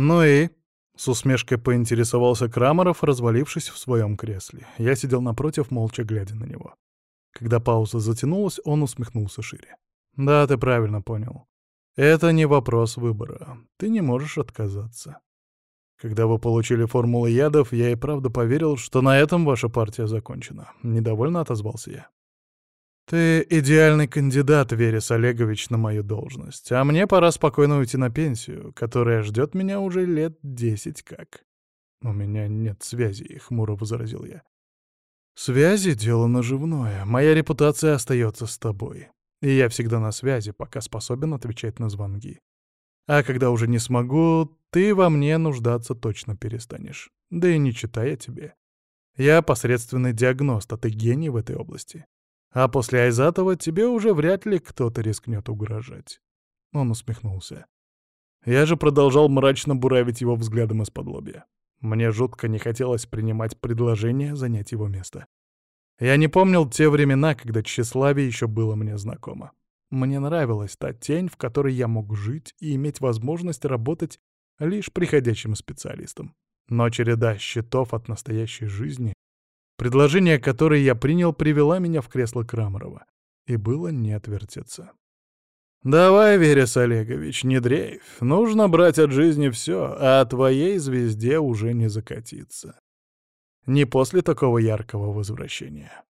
«Ну и?» — с усмешкой поинтересовался Крамаров, развалившись в своем кресле. Я сидел напротив, молча глядя на него. Когда пауза затянулась, он усмехнулся шире. «Да, ты правильно понял. Это не вопрос выбора. Ты не можешь отказаться. Когда вы получили формулы ядов, я и правда поверил, что на этом ваша партия закончена. Недовольно отозвался я. Ты идеальный кандидат, Верес Олегович, на мою должность. А мне пора спокойно уйти на пенсию, которая ждет меня уже лет десять как. У меня нет связи, хмуро возразил я. Связи — дело наживное. Моя репутация остается с тобой. И я всегда на связи, пока способен отвечать на звонки. А когда уже не смогу, ты во мне нуждаться точно перестанешь. Да и не читая тебе. Я посредственный диагност, а ты гений в этой области. А после Айзатова тебе уже вряд ли кто-то рискнет угрожать. Он усмехнулся. Я же продолжал мрачно буравить его взглядом из-под лобья. Мне жутко не хотелось принимать предложение занять его место. Я не помнил те времена, когда тщеславие еще было мне знакомо. Мне нравилась та тень, в которой я мог жить и иметь возможность работать лишь приходящим специалистом. Но череда счетов от настоящей жизни, предложение которое я принял, привела меня в кресло Крамарова. И было не отвертеться. «Давай, Верес Олегович, не дрейф. Нужно брать от жизни все, а твоей звезде уже не закатиться. Не после такого яркого возвращения.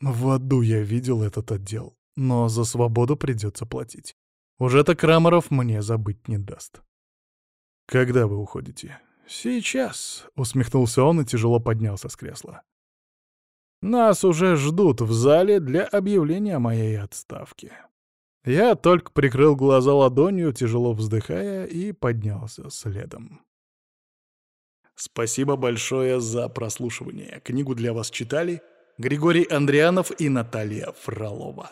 В аду я видел этот отдел, но за свободу придется платить. Уже-то Крамаров мне забыть не даст. «Когда вы уходите?» «Сейчас», — усмехнулся он и тяжело поднялся с кресла. «Нас уже ждут в зале для объявления моей отставки». Я только прикрыл глаза ладонью, тяжело вздыхая, и поднялся следом. Спасибо большое за прослушивание. Книгу для вас читали Григорий Андрианов и Наталья Фролова.